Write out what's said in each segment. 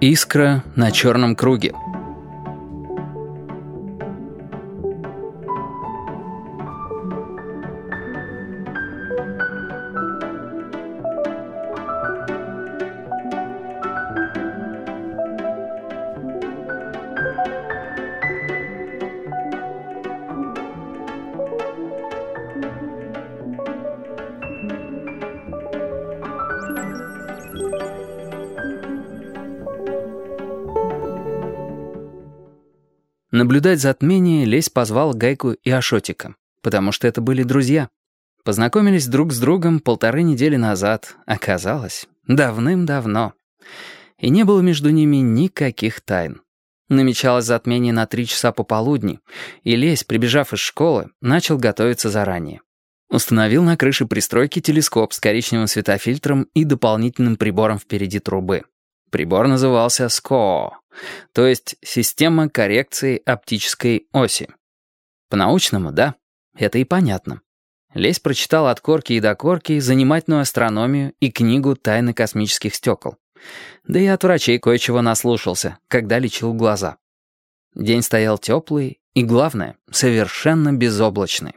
Искра на черном круге. Наблюдать затмение Лесь позвал Гайку и Ашотика, потому что это были друзья. Познакомились друг с другом полторы недели назад, оказалось, давным-давно. И не было между ними никаких тайн. Намечалось затмение на три часа пополудни, и Лесь, прибежав из школы, начал готовиться заранее. Установил на крыше пристройки телескоп с коричневым светофильтром и дополнительным прибором впереди трубы. Прибор назывался СКО, то есть система коррекции оптической оси. По-научному, да, это и понятно. Лесь прочитал от корки и до корки занимательную астрономию и книгу «Тайны космических стекол». Да и от врачей кое-чего наслушался, когда лечил глаза. День стоял теплый и, главное, совершенно безоблачный.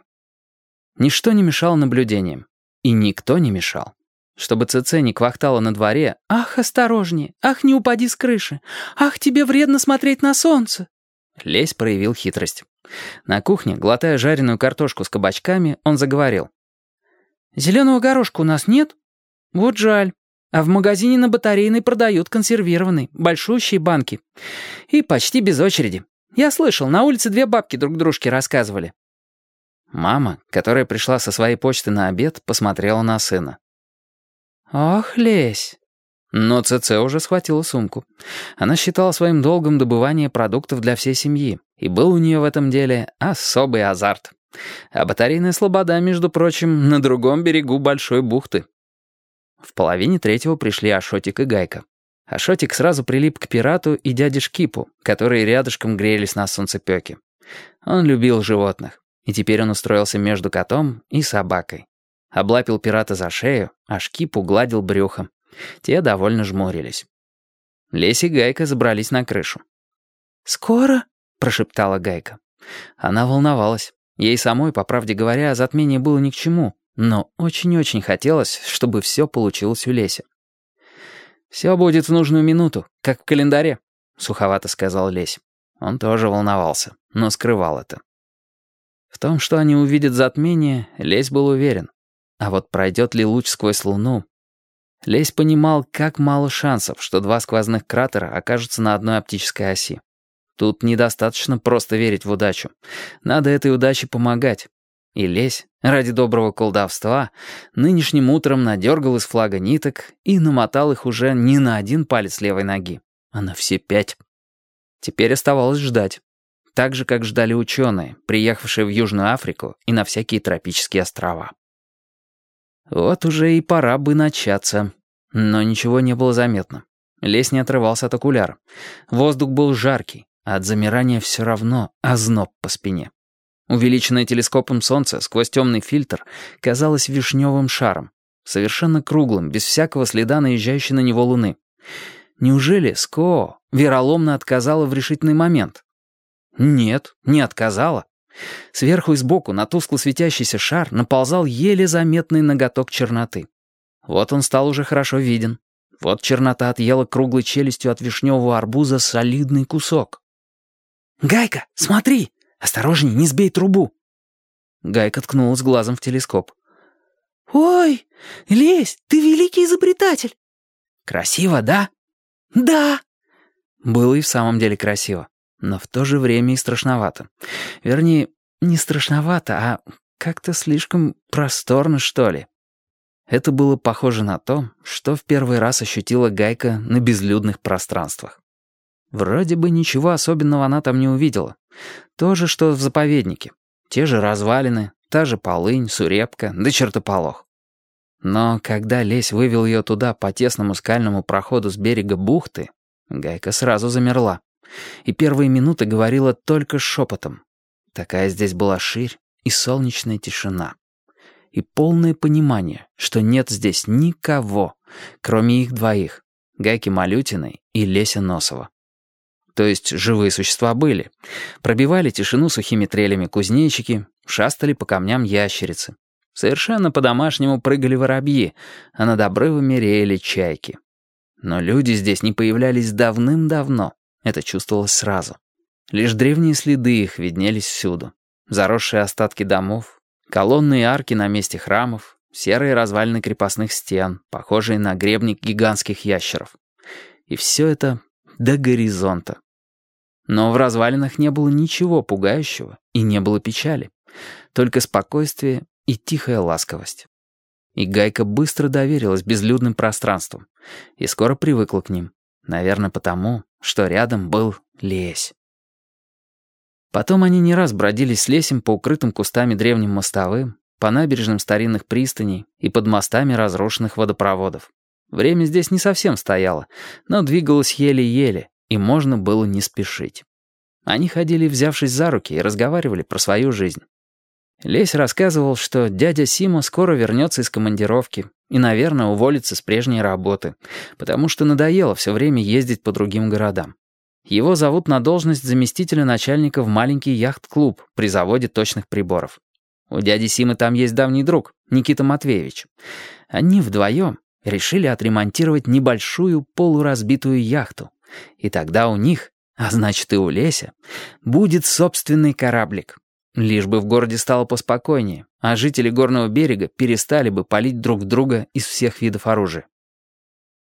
Ничто не мешало наблюдениям, и никто не мешал. Чтобы ЦЦ не квахтала на дворе «Ах, осторожнее! Ах, не упади с крыши! Ах, тебе вредно смотреть на солнце!» Лесь проявил хитрость. На кухне, глотая жареную картошку с кабачками, он заговорил. «Зеленого горошка у нас нет? Вот жаль. А в магазине на батарейной продают консервированный, большущие банки. И почти без очереди. Я слышал, на улице две бабки друг дружке рассказывали». Мама, которая пришла со своей почты на обед, посмотрела на сына. «Ох, лезь!» Но ЦЦ уже схватила сумку. Она считала своим долгом добывание продуктов для всей семьи, и был у нее в этом деле особый азарт. А батарейная слобода, между прочим, на другом берегу Большой бухты. В половине третьего пришли Ашотик и Гайка. Ашотик сразу прилип к пирату и дяде Шкипу, которые рядышком грелись на солнцепёке. Он любил животных, и теперь он устроился между котом и собакой. Облапил пирата за шею, а шкип угладил брюхом. Те довольно жмурились. Лесь и Гайка забрались на крышу. «Скоро?» — прошептала Гайка. Она волновалась. Ей самой, по правде говоря, затмение было ни к чему, но очень-очень хотелось, чтобы все получилось у Леся. «Все будет в нужную минуту, как в календаре», — суховато сказал Лесь. Он тоже волновался, но скрывал это. В том, что они увидят затмение, Лесь был уверен. А вот пройдет ли луч сквозь Луну? Лесь понимал, как мало шансов, что два сквозных кратера окажутся на одной оптической оси. Тут недостаточно просто верить в удачу. Надо этой удаче помогать. И Лесь, ради доброго колдовства, нынешним утром надергал из флага ниток и намотал их уже не на один палец левой ноги, а на все пять. Теперь оставалось ждать. Так же, как ждали ученые, приехавшие в Южную Африку и на всякие тропические острова. Вот уже и пора бы начаться. Но ничего не было заметно. Лес не отрывался от окуляра. Воздух был жаркий, а от замирания все равно озноб по спине. Увеличенное телескопом солнце сквозь темный фильтр казалось вишневым шаром, совершенно круглым, без всякого следа наезжающей на него луны. Неужели СКО вероломно отказала в решительный момент? Нет, не отказала. Сверху и сбоку на тускло светящийся шар наползал еле заметный ноготок черноты. Вот он стал уже хорошо виден. Вот чернота отъела круглой челюстью от вишневого арбуза солидный кусок. «Гайка, смотри! Осторожней, не сбей трубу!» Гайка ткнулась глазом в телескоп. «Ой, Лесь, ты великий изобретатель!» «Красиво, да?» «Да!» Было и в самом деле красиво но в то же время и страшновато. Вернее, не страшновато, а как-то слишком просторно, что ли. Это было похоже на то, что в первый раз ощутила Гайка на безлюдных пространствах. Вроде бы ничего особенного она там не увидела. То же, что в заповеднике. Те же развалины, та же полынь, сурепка, да чертополох. Но когда Лесь вывел ее туда по тесному скальному проходу с берега бухты, Гайка сразу замерла и первые минуты говорила только шепотом. Такая здесь была ширь и солнечная тишина. И полное понимание, что нет здесь никого, кроме их двоих. Гайки Малютиной и Леся Носова. То есть живые существа были. Пробивали тишину сухими трелями кузнечики, шастали по камням ящерицы. Совершенно по-домашнему прыгали воробьи, а над обрывами реяли чайки. Но люди здесь не появлялись давным-давно. Это чувствовалось сразу. Лишь древние следы их виднелись всюду. Заросшие остатки домов, колонны и арки на месте храмов, серые развалины крепостных стен, похожие на гребник гигантских ящеров. И все это до горизонта. Но в развалинах не было ничего пугающего и не было печали. Только спокойствие и тихая ласковость. И Гайка быстро доверилась безлюдным пространствам и скоро привыкла к ним. Наверное, потому, что рядом был лесь. Потом они не раз бродили с лесем по укрытым кустами древним мостовым, по набережным старинных пристаней и под мостами разрушенных водопроводов. Время здесь не совсем стояло, но двигалось еле-еле, и можно было не спешить. Они ходили, взявшись за руки, и разговаривали про свою жизнь. Лесь рассказывал, что дядя Сима скоро вернется из командировки и, наверное, уволится с прежней работы, потому что надоело все время ездить по другим городам. Его зовут на должность заместителя начальника в маленький яхт-клуб при заводе точных приборов. У дяди Симы там есть давний друг, Никита Матвеевич. Они вдвоем решили отремонтировать небольшую полуразбитую яхту. И тогда у них, а значит и у Леся, будет собственный кораблик. Лишь бы в городе стало поспокойнее, а жители горного берега перестали бы палить друг друга из всех видов оружия.